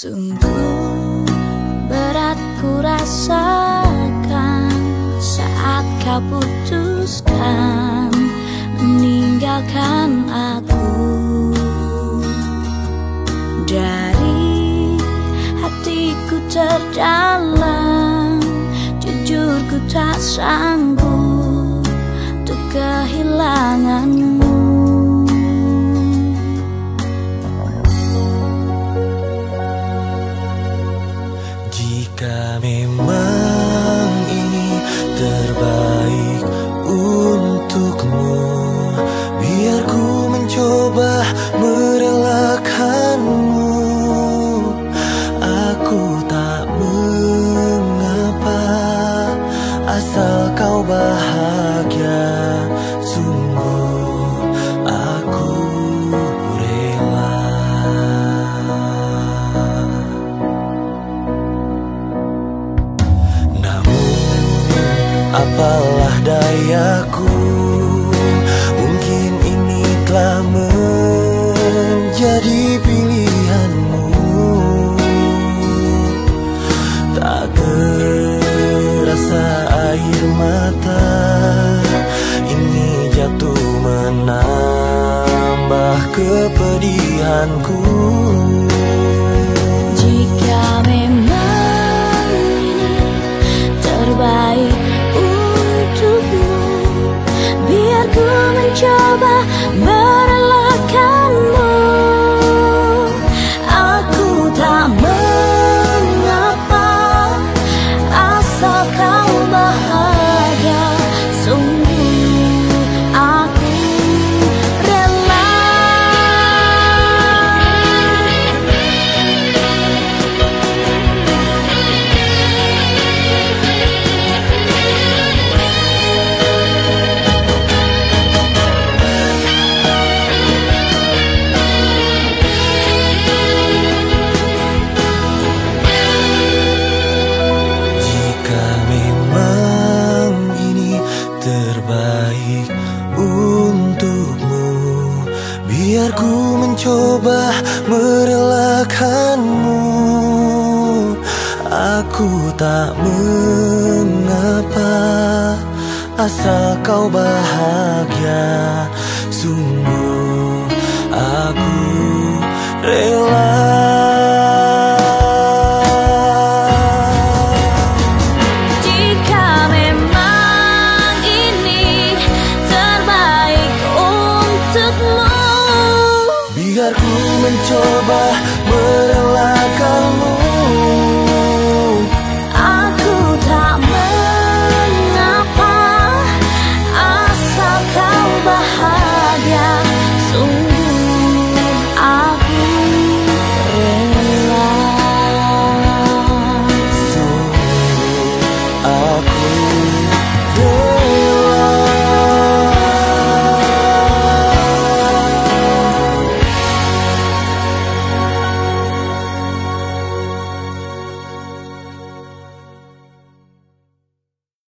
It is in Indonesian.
Sungguh berat ku rasakan saat kau putuskan meninggalkan aku. Dari hatiku terdalam jujur ku tak sanggup untuk kehilanganmu mencoba merelakanmu. Aku tak mengapa Asal kau bahagia. Sungguh aku rela. Namun apalah dayaku? Mungkin ini telah menjadi pilihanmu. Tak terasa air mata Ini jatuh menambah kepedihanku terbaik untukmu. Biar ku mencoba merelakanmu. Aku tak mengapa Asal kau bahagia. Sungguh aku rela control.